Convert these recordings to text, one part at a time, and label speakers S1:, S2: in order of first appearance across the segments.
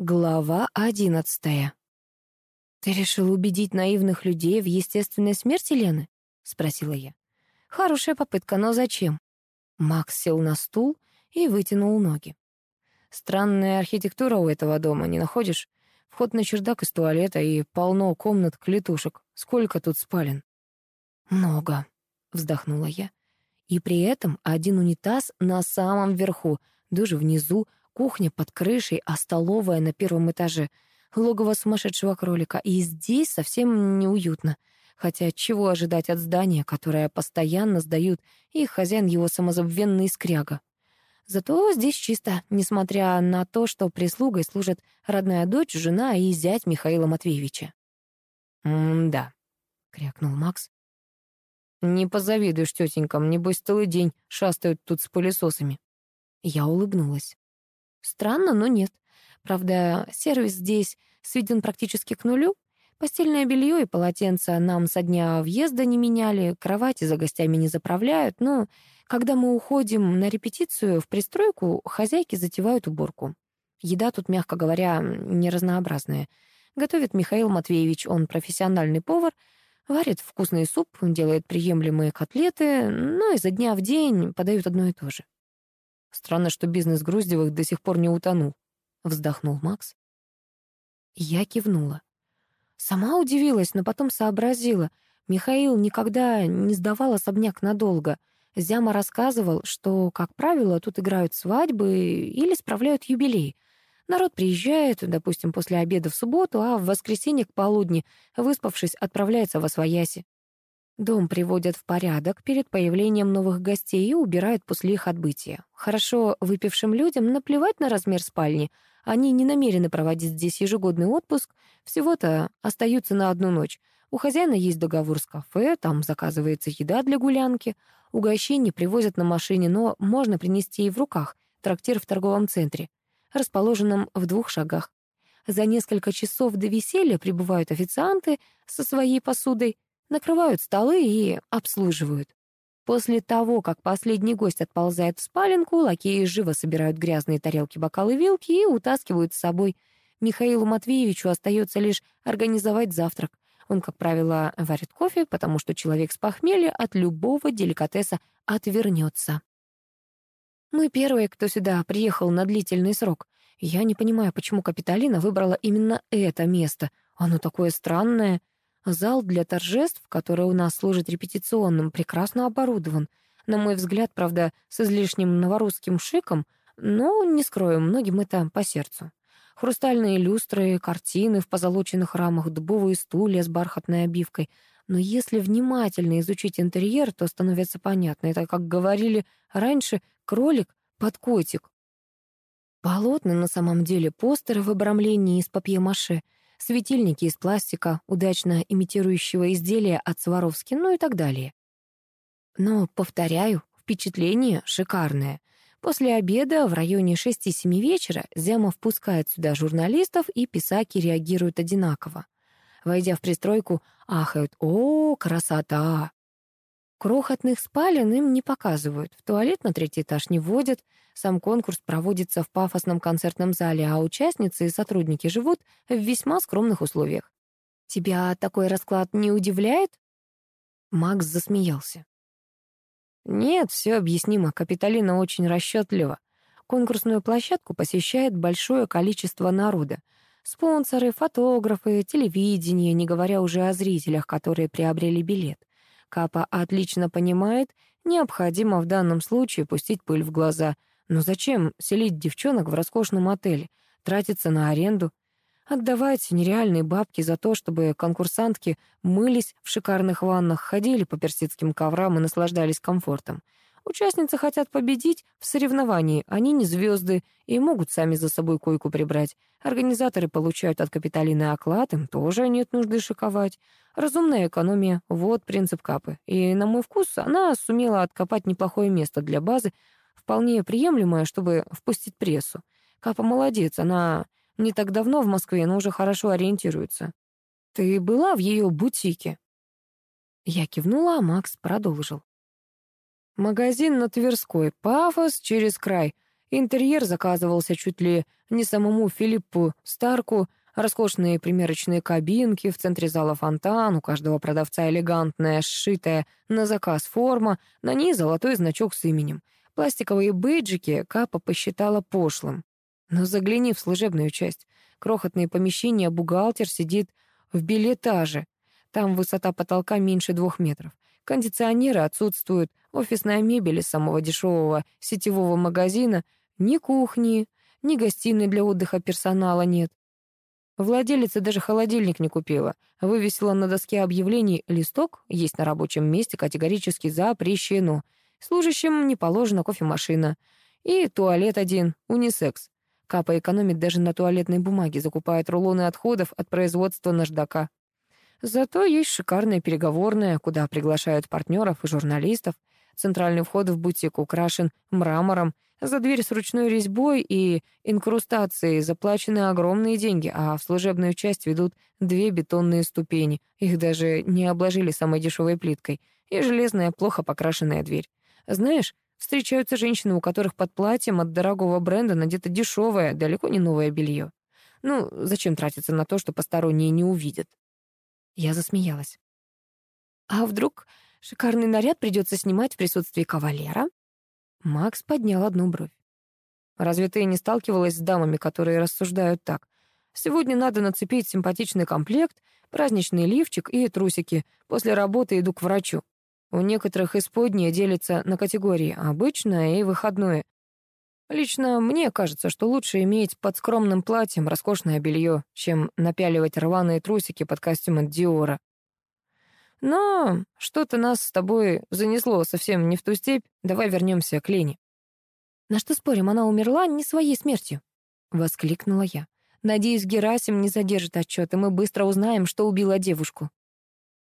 S1: Глава одиннадцатая. «Ты решил убедить наивных людей в естественной смерти Лены?» — спросила я. «Хорошая попытка, но зачем?» Макс сел на стул и вытянул ноги. «Странная архитектура у этого дома, не находишь? Вход на чердак из туалета и полно комнат-клетушек. Сколько тут спален?» «Много», — вздохнула я. «И при этом один унитаз на самом верху, душ внизу, Кухня под крышей, а столовая на первом этаже. Логово сумасшедшего кролика. И здесь совсем неуютно. Хотя чего ожидать от здания, которое постоянно сдают, и хозяин его самозабвенный скряга. Зато здесь чисто, несмотря на то, что прислугой служат родная дочь, жена и зять Михаила Матвеевича.
S2: «М-да», — крякнул Макс. «Не позавидуешь тетенькам, небось целый день шастают тут с пылесосами».
S1: Я улыбнулась. Странно, но нет. Правда, сервис здесь сведен практически к нулю. Постельное белье и полотенца нам со дня въезда не меняли, кровати за гостями не заправляют, но когда мы уходим на репетицию в пристройку, хозяйки затевают уборку. Еда тут, мягко говоря, неразнообразная. Готовит Михаил Матвеевич, он профессиональный повар, варит вкусный суп, делает приемлемые котлеты, но изо дня в день подают одно и то же.
S2: Странно, что бизнес Груздевых до сих пор не утонул. Вздохнул Макс.
S1: Я кивнула. Сама удивилась, но потом сообразила. Михаил никогда не сдавал особняк надолго. Зяма рассказывал, что, как правило, тут играют свадьбы или справляют юбилей. Народ приезжает, допустим, после обеда в субботу, а в воскресенье к полудни, выспавшись, отправляется во свояси. Дом приводят в порядок перед появлением новых гостей и убирают после их отбытия. Хорошо выпившим людям наплевать на размер спальни. Они не намерены проводить здесь ежегодный отпуск, всего-то остаются на одну ночь. У хозяина есть договор с кафе, там заказывается еда для гулянки. Угощение привозят на машине, но можно принести и в руках. Трактир в торговом центре, расположенном в двух шагах. За несколько часов до веселья прибывают официанты со своей посудой, накрывают столы и обслуживают. После того, как последний гость отползает в спаленку, лакеи живо собирают грязные тарелки, бокалы, вилки и утаскивают с собой. Михаилу Матвеевичу остается лишь организовать завтрак. Он, как правило, варит кофе, потому что человек с похмелья от любого деликатеса отвернется. Мы первые, кто сюда приехал на длительный срок. Я не понимаю, почему Капитолина выбрала именно это место. Оно такое странное. Зал для торжеств, который у нас служит репетиционным, прекрасно оборудован. На мой взгляд, правда, с излишним новорусским шиком, но, не скрою, многим это по сердцу. Хрустальные люстры, картины в позолоченных рамах, дубовые стулья с бархатной обивкой. Но если внимательно изучить интерьер, то становится понятно. Это, как говорили раньше, кролик под котик. Полотна на самом деле постеры в обрамлении из папье-маше — светильники из пластика, удачно имитирующего изделия от Сваровски, ну и так далее. Но, повторяю, впечатление шикарное. После обеда в районе 6-7 вечера Зяма впускает сюда журналистов, и писаки реагируют одинаково. Войдя в пристройку, ахают «О, красота!» Крохотных спален им не показывают, в туалет на третий этаж не вводят, сам конкурс проводится в пафосном концертном зале, а участницы и сотрудники живут в весьма скромных условиях. «Тебя такой расклад не удивляет?» Макс засмеялся.
S2: «Нет, все объяснимо. Капиталина очень расчетлива. Конкурсную площадку посещает большое количество народа. Спонсоры, фотографы, телевидение, не говоря уже о зрителях, которые приобрели билет. Капа отлично понимает, необходимо в данном случае пустить пыль в глаза. Но зачем селить девчонок в роскошном отеле, тратиться на аренду, отдавать нереальные бабки за то, чтобы конкурсантки мылись в шикарных ваннах, ходили по персидским коврам и наслаждались комфортом. Участницы хотят победить в соревновании, они не звезды и могут сами за собой койку прибрать. Организаторы получают от Капитолины оклад, им тоже нет нужды шиковать. Разумная экономия — вот принцип Капы. И, на мой вкус, она сумела откопать неплохое место для базы, вполне приемлемое, чтобы впустить прессу. Капа молодец, она не так давно в Москве, но уже хорошо ориентируется. Ты была в ее бутике?»
S1: Я кивнула, а Макс продолжил.
S2: Магазин на Тверской, пафос через край. Интерьер заказывался чуть ли не самому Филиппу Старку, роскошные примерочные кабинки, в центре зала фонтан, у каждого продавца элегантная, сшитая на заказ форма, на ней золотой значок с именем. Пластиковые бейджики Капа посчитала пошлым. Но загляни в служебную часть. Крохотные помещения, бухгалтер сидит в билетаже. Там высота потолка меньше двух метров. Кондиционеры отсутствуют, офисная мебель из самого дешевого сетевого магазина, ни кухни, ни гостиной для отдыха персонала нет. Владелица даже холодильник не купила. Вывесила на доске объявлений листок «Есть на рабочем месте категорически запрещено». Служащим не положена кофемашина. И туалет один, унисекс. Капа экономит даже на туалетной бумаге, закупает рулоны отходов от производства наждака. Зато есть шикарная переговорная, куда приглашают партнеров и журналистов. Центральный вход в бутик украшен мрамором, за дверь с ручной резьбой и инкрустацией заплачены огромные деньги, а в служебную часть ведут две бетонные ступени. Их даже не обложили самой дешевой плиткой. И железная, плохо покрашенная дверь. Знаешь, встречаются женщины, у которых под платьем от дорогого бренда надето дешевое, далеко не новое белье. Ну, зачем тратиться на то, что посторонние не увидят? Я засмеялась. А вдруг шикарный наряд придется снимать в присутствии кавалера? Макс поднял одну бровь. «Разве ты не сталкивалась с дамами, которые рассуждают так? Сегодня надо нацепить симпатичный комплект, праздничный лифчик и трусики. После работы иду к врачу. У некоторых исподнее делится на категории обычное и выходное. Лично мне кажется, что лучше иметь под скромным платьем роскошное белье, чем напяливать рваные трусики под костюм от Диора. Но что-то нас с тобой занесло совсем не в ту степь. Давай вернемся к Лене. На что спорим, она умерла не своей смертью? Воскликнула я. Надеюсь, Герасим не задержит отчет, и мы быстро узнаем, что убила девушку.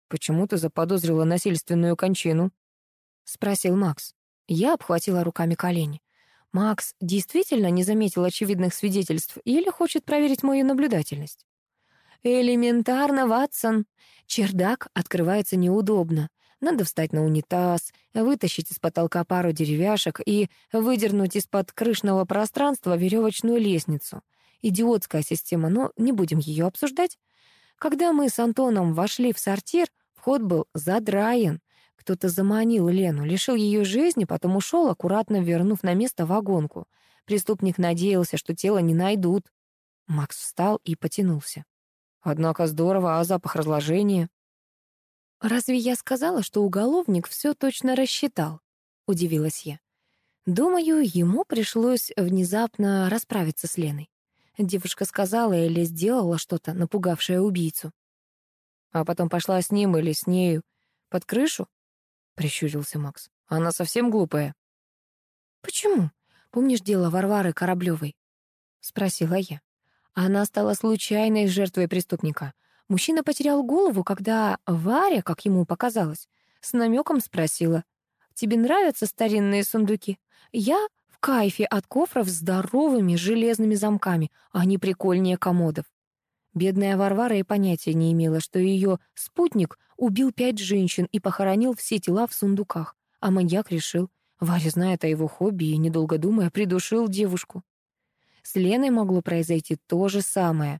S2: Почему ты заподозрила насильственную кончину? Спросил Макс. Я обхватила руками колени. Макс действительно не заметил очевидных свидетельств или хочет проверить мою наблюдательность? Элементарно, Ватсон. Чердак открывается неудобно. Надо встать на унитаз, вытащить из потолка пару деревяшек и выдернуть из-под крышного пространства веревочную лестницу. Идиотская система, но не будем ее обсуждать. Когда мы с Антоном вошли в сортир, вход был задраен. Кто-то заманил Лену, лишил ее жизни, потом ушел, аккуратно вернув на место вагонку. Преступник надеялся, что тело не найдут. Макс встал и потянулся. Однако здорово, а запах разложения? «Разве я сказала, что уголовник все точно рассчитал?» — удивилась я. Думаю, ему пришлось внезапно расправиться с Леной. Девушка сказала или сделала что-то, напугавшее убийцу. А потом пошла с ним или с нею под крышу? Прищурился Макс. Она совсем глупая. Почему? Помнишь дело Варвары Кораблевой? Спросила я. Она стала случайной жертвой преступника. Мужчина потерял голову, когда Варя, как ему показалось, с намеком спросила, «Тебе нравятся старинные сундуки? Я в кайфе от кофров с здоровыми железными замками, а они прикольнее комодов». Бедная Варвара и понятия не имела, что ее спутник убил пять женщин и похоронил все тела в сундуках. А маньяк решил, Варя знает о его хобби и, недолго думая, придушил девушку. С Леной могло произойти то же самое.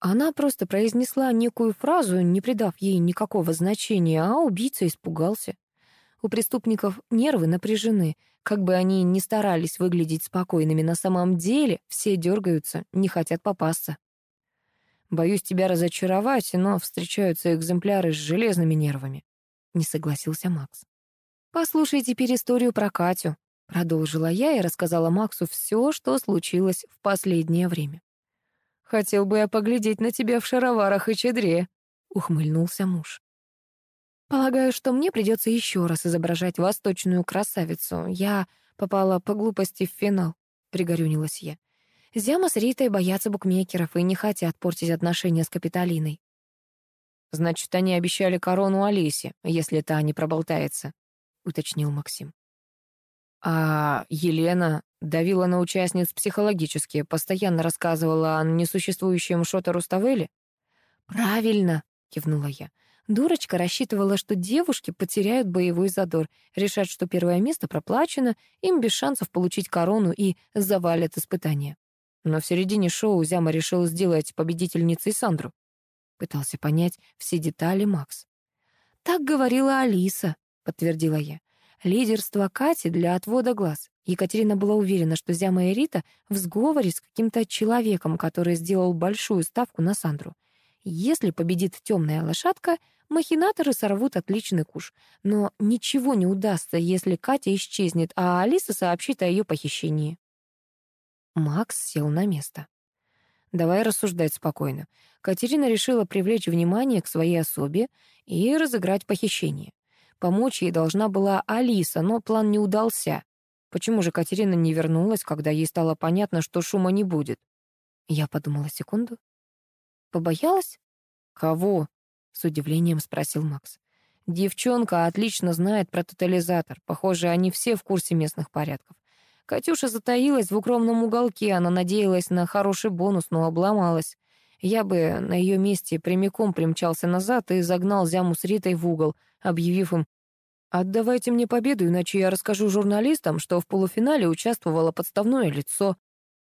S2: Она просто произнесла некую фразу, не придав ей никакого значения, а убийца испугался. У преступников нервы напряжены. Как бы они ни старались выглядеть спокойными, на самом деле все дергаются, не хотят попасться. «Боюсь тебя разочаровать, но встречаются экземпляры с железными нервами», — не согласился Макс. «Послушай теперь историю про Катю», Продолжила я и рассказала Максу все, что случилось в последнее время. «Хотел бы я поглядеть на тебя в шароварах и чедре», — ухмыльнулся муж. «Полагаю, что мне придется еще раз изображать восточную красавицу. Я попала по глупости в финал», — пригорюнилась я. Зяма с Ритой боятся букмекеров и не хотят портить отношения с Капитолиной. «Значит, они обещали корону Алисе, если та не проболтается», — уточнил Максим. А Елена давила на участниц психологически, постоянно рассказывала о несуществующем Шота Руставеле? «Правильно», — кивнула я.
S1: Дурочка рассчитывала, что девушки потеряют боевой задор, решат, что первое место проплачено, им без шансов получить корону и завалят испытания. Но в середине шоу Зяма решил сделать победительницей Сандру. Пытался понять все детали Макс. «Так говорила Алиса», — подтвердила я. «Лидерство Кати для отвода глаз». Екатерина была уверена, что Зяма и Рита в сговоре с каким-то человеком, который сделал большую ставку на Сандру. Если победит темная лошадка, махинаторы сорвут отличный куш. Но ничего не удастся, если Катя исчезнет, а Алиса сообщит о ее похищении. Макс сел на место. Давай рассуждать спокойно. Катерина решила привлечь внимание к своей особе и разыграть похищение. Помочь ей должна была Алиса, но план не удался. Почему же Катерина не вернулась, когда ей стало понятно, что шума не будет? Я подумала секунду. Побоялась? Кого? С удивлением спросил Макс. Девчонка отлично знает про тотализатор. Похоже, они все в курсе местных порядков. Катюша затаилась в укромном уголке, она надеялась на хороший бонус, но обломалась. Я бы на ее месте прямиком примчался назад и загнал Зяму с Ритой в угол, объявив им «Отдавайте мне победу, иначе я расскажу журналистам, что в полуфинале участвовало подставное лицо».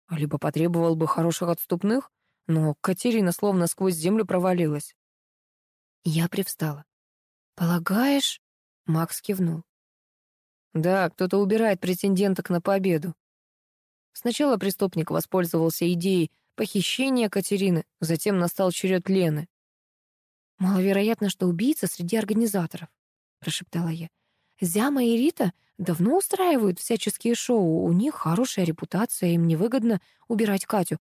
S1: Либо потребовал бы хороших отступных, но Катерина словно сквозь землю провалилась. Я привстала. «Полагаешь?» — Макс кивнул. «Да, кто-то убирает претенденток на победу». Сначала преступник воспользовался идеей похищения Катерины, затем настал черед Лены. «Маловероятно, что убийца среди организаторов», — прошептала я. «Зяма и Рита давно устраивают всяческие шоу, у них хорошая репутация, им невыгодно убирать Катю.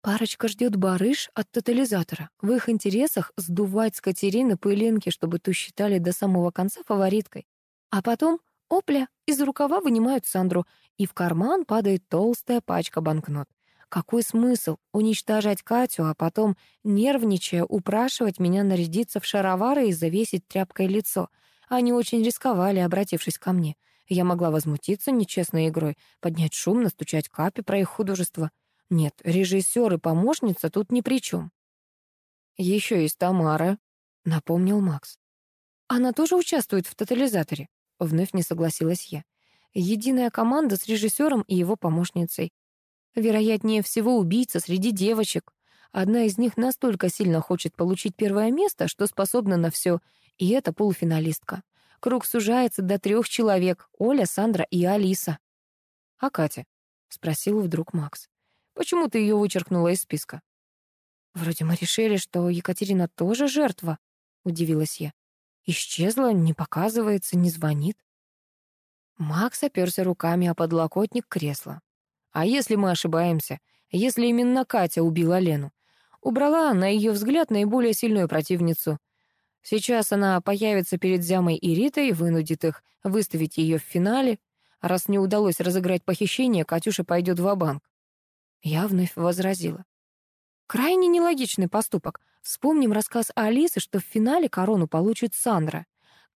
S1: Парочка ждет барыш от тотализатора. В их интересах сдувать с Катерины пылинки, чтобы ту считали до самого конца фавориткой. А потом, опля, из рукава вынимают Сандру, и в карман падает толстая пачка банкнот. Какой смысл уничтожать Катю, а потом, нервничая, упрашивать меня нарядиться в шаровары и завесить тряпкой лицо? Они очень рисковали, обратившись ко мне. Я могла возмутиться нечестной игрой, поднять шум, настучать капи про их художество — нет, режиссер и помощница тут ни при чем. Еще есть Тамара, напомнил Макс. Она тоже участвует в тотализаторе, вновь не согласилась я. Единая команда с режиссером и его помощницей. Вероятнее всего, убийца среди девочек. Одна из них настолько сильно хочет получить первое место, что способна на все, и это полуфиналистка. Круг сужается до трех человек — Оля, Сандра и Алиса. «А Катя?» — спросил вдруг Макс. Почему ты ее вычеркнула из списка?» «Вроде мы решили, что Екатерина тоже жертва», — удивилась я. «Исчезла, не показывается, не звонит». Макс оперся руками о подлокотник кресла. «А если мы ошибаемся? Если именно Катя убила Лену? Убрала, на ее взгляд, наиболее сильную противницу. Сейчас она появится перед Зямой и Ритой, вынудит их выставить ее в финале. Раз не удалось разыграть похищение, Катюша пойдет в банк я вновь возразила. Крайне нелогичный поступок. Вспомним рассказ Алисы, что в финале корону получит Сандра.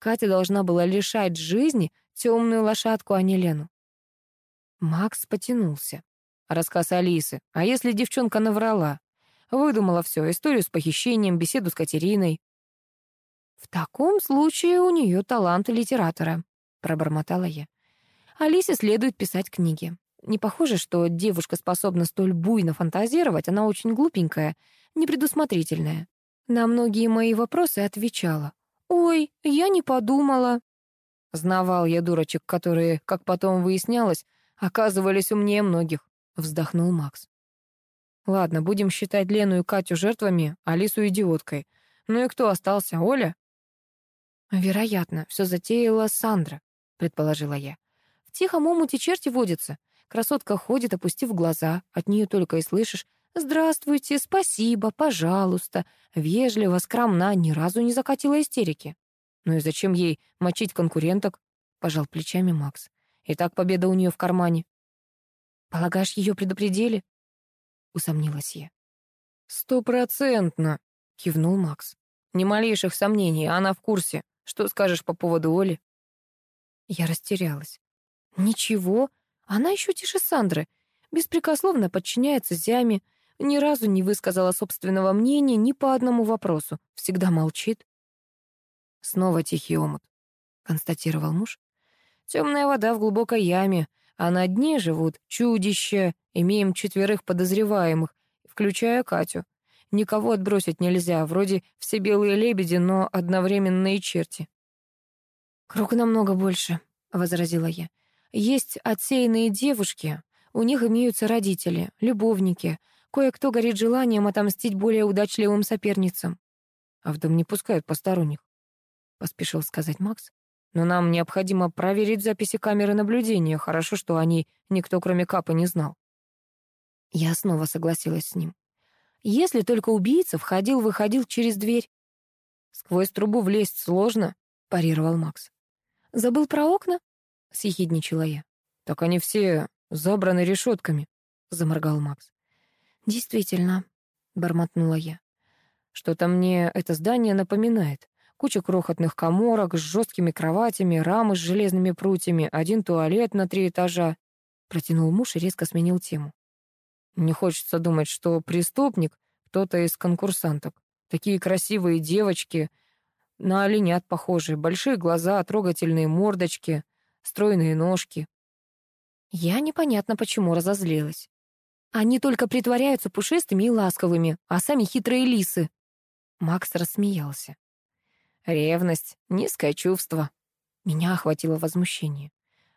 S1: Катя должна была лишать жизни темную лошадку, а не Лену. Макс потянулся. Рассказ Алисы. А если девчонка наврала? Выдумала все, историю с похищением, беседу с Катериной. В таком случае у нее талант литератора, пробормотала я. Алисе следует писать книги. Не похоже, что девушка способна столь буйно фантазировать, она очень глупенькая, непредусмотрительная. На многие мои вопросы отвечала. «Ой, я не подумала». Знавал я дурочек, которые, как потом выяснялось, оказывались умнее многих, вздохнул Макс. Ладно, будем считать Лену и Катю жертвами, Алису идиоткой. Ну и кто остался, Оля? Вероятно, все затеяла Сандра, предположила я. В тихом омуте черти водятся. Красотка ходит, опустив глаза. От нее только и слышишь «Здравствуйте», «Спасибо», «Пожалуйста». Вежливо, скромна, ни разу не закатила истерики. «Ну и зачем ей мочить конкуренток?» — пожал плечами Макс. «И так победа у нее в кармане». «Полагаешь, ее предупредили?» — усомнилась я. «Стопроцентно», — кивнул Макс. «Ни малейших сомнений, она в курсе. Что скажешь по поводу Оли?» Я растерялась. «Ничего, она еще тише Сандры, беспрекословно подчиняется Зяме, ни разу не высказала собственного мнения ни по одному вопросу, всегда молчит.
S2: Снова тихий омут, констатировал муж. Темная вода в глубокой яме, а на дне живут чудища. Имеем четверых подозреваемых, включая Катю. Никого отбросить нельзя, вроде все белые лебеди, но одновременно и черти.
S1: «Круг намного больше», — возразила я. «Есть отсеянные девушки, у них имеются родители, любовники, кое-кто горит желанием отомстить более удачливым соперницам».
S2: «А в дом не пускают посторонних», — поспешил сказать Макс. «Но нам необходимо проверить записи камеры наблюдения. Хорошо, что о ней никто, кроме Капа, не знал».
S1: Я снова согласилась с ним. Если только убийца входил-выходил через дверь.
S2: «Сквозь трубу влезть сложно», — парировал Макс.
S1: «Забыл про окна?» — съехидничала я.
S2: «Так они все забраны решетками», — заморгал Макс.
S1: «Действительно», — бормотнула я.
S2: «Что-то мне это здание напоминает. Куча крохотных коморок с жесткими кроватями, рамы с железными прутьями, один туалет на три этажа», — протянул муж и резко сменил тему. Не хочется думать, что преступник — кто-то из конкурсанток. Такие красивые девочки, на оленят похожие, большие глаза, трогательные мордочки, стройные ножки.
S1: Я непонятно почему разозлилась. Они только притворяются пушистыми и ласковыми, а сами хитрые лисы. Макс рассмеялся.
S2: Ревность — низкое чувство.
S1: Меня охватило возмущение.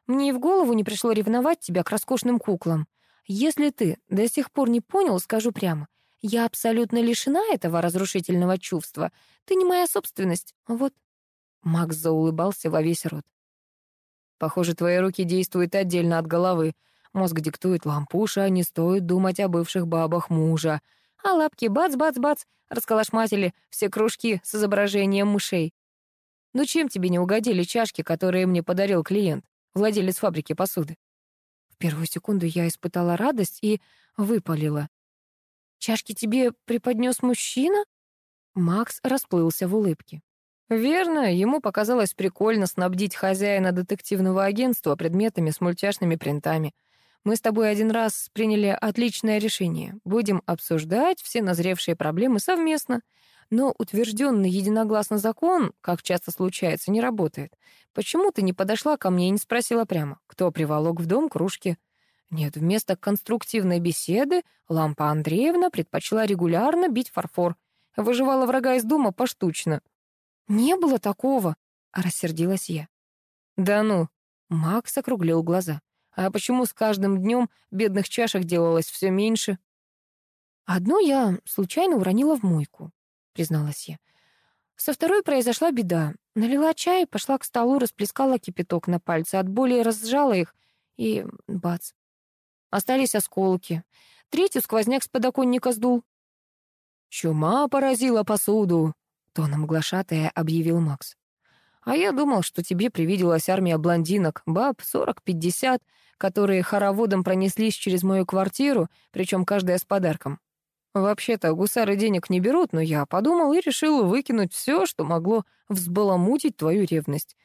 S1: Мне и в голову не пришло ревновать тебя к роскошным куклам. Если ты до сих пор не понял, скажу прямо. Я абсолютно лишена этого разрушительного чувства. Ты не моя собственность. Вот.
S2: Макс заулыбался во весь рот. Похоже, твои руки действуют отдельно от головы. Мозг диктует лампуша, не стоит думать о бывших бабах мужа. А лапки бац-бац-бац расколошматили все кружки с изображением мышей. Ну чем тебе не угодили чашки, которые мне подарил клиент, владелец фабрики посуды?
S1: В первую секунду я испытала радость и выпалила. «Чашки тебе преподнес мужчина?» Макс расплылся в улыбке.
S2: «Верно, ему показалось прикольно снабдить хозяина детективного агентства предметами с мультяшными принтами. Мы с тобой один раз приняли отличное решение. Будем обсуждать все назревшие проблемы совместно. Но утвержденный единогласно закон, как часто случается, не работает. Почему ты не подошла ко мне и не спросила прямо, кто приволок в дом кружки? Нет, вместо конструктивной беседы Лампа Андреевна предпочла регулярно бить фарфор. Выживала врага из дома поштучно.
S1: «Не было такого», — рассердилась я.
S2: «Да ну», — Макс округлил глаза. «А почему с каждым днем бедных чашек делалось все меньше?»
S1: «Одну я случайно уронила в мойку призналась я. Со второй произошла беда. Налила чай, пошла к столу, расплескала кипяток на пальцы, от боли разжала их, и бац. Остались осколки. Третью сквозняк с подоконника сдул.
S2: «Чума поразила посуду», — тоном глашатая объявил Макс. «А я думал, что тебе привиделась армия блондинок, баб, сорок-пятьдесят, которые хороводом пронеслись через мою квартиру, причем каждая с подарком. Вообще-то гусары денег не берут, но я подумал и решил выкинуть все, что могло взбаламутить твою ревность.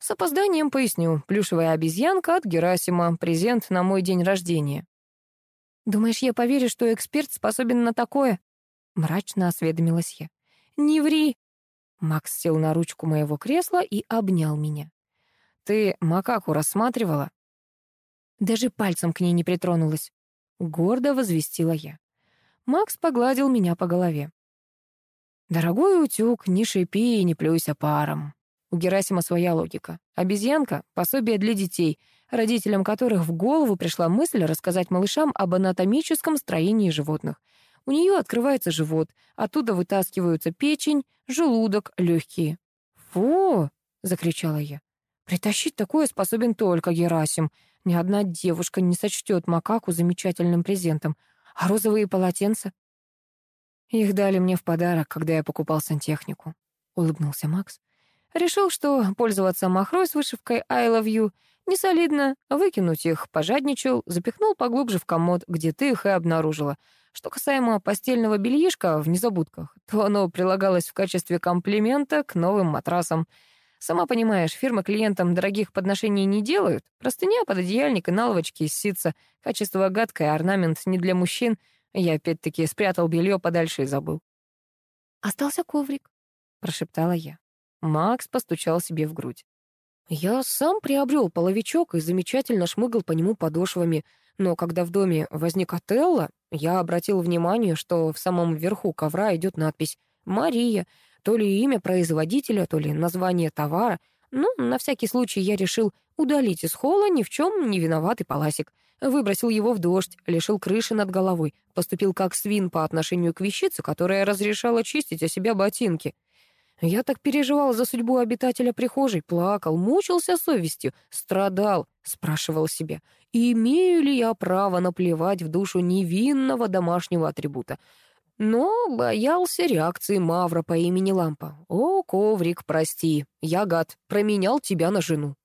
S2: С опозданием поясню. Плюшевая обезьянка от Герасима. Презент на мой день рождения.
S1: «Думаешь, я поверю, что эксперт способен на такое?» Мрачно осведомилась я.
S2: «Не ври!» Макс сел на ручку моего кресла и обнял меня. «Ты макаку рассматривала?»
S1: Даже пальцем к ней не притронулась.
S2: Гордо возвестила я. Макс погладил меня по голове. «Дорогой утюг, не шипи и не плюйся паром». У Герасима своя логика. Обезьянка — пособие для детей, родителям которых в голову пришла мысль рассказать малышам об анатомическом строении животных. У нее открывается живот, оттуда вытаскиваются печень, желудок, легкие. «Фу!» — закричала я. «Притащить такое способен только Герасим. Ни одна девушка не сочтет макаку замечательным презентом. А розовые полотенца? Их дали мне в подарок, когда я покупал сантехнику, улыбнулся Макс. Решил, что пользоваться махрой с вышивкой I love you не солидно, выкинуть их пожадничал, запихнул поглубже в комод, где ты их и обнаружила. Что касаемо постельного бельишка в незабудках, то оно прилагалось в качестве комплимента к новым матрасам. Сама понимаешь, фирмы клиентам дорогих подношений не делают. Простыня, пододеяльник и наловочки из ситца. Качество гадкое, орнамент не для мужчин. Я опять-таки спрятал белье подальше и забыл.
S1: «Остался коврик», — прошептала я.
S2: Макс постучал себе в грудь. Я сам приобрел половичок и замечательно шмыгал по нему подошвами, но когда в доме возник Отелло, я обратил внимание, что в самом верху ковра идет надпись «Мария», то ли имя производителя, то ли название товара. Ну, на всякий случай я решил удалить из холла ни в чем не виноватый паласик. Выбросил его в дождь, лишил крыши над головой, поступил как свин по отношению к вещице, которая разрешала чистить о себя ботинки. Я так переживал за судьбу обитателя прихожей, плакал, мучился совестью, страдал, спрашивал себя, имею ли я право наплевать в душу невинного домашнего атрибута. Но боялся реакции Мавра по имени Лампа. «О, коврик, прости, я гад, променял тебя на жену».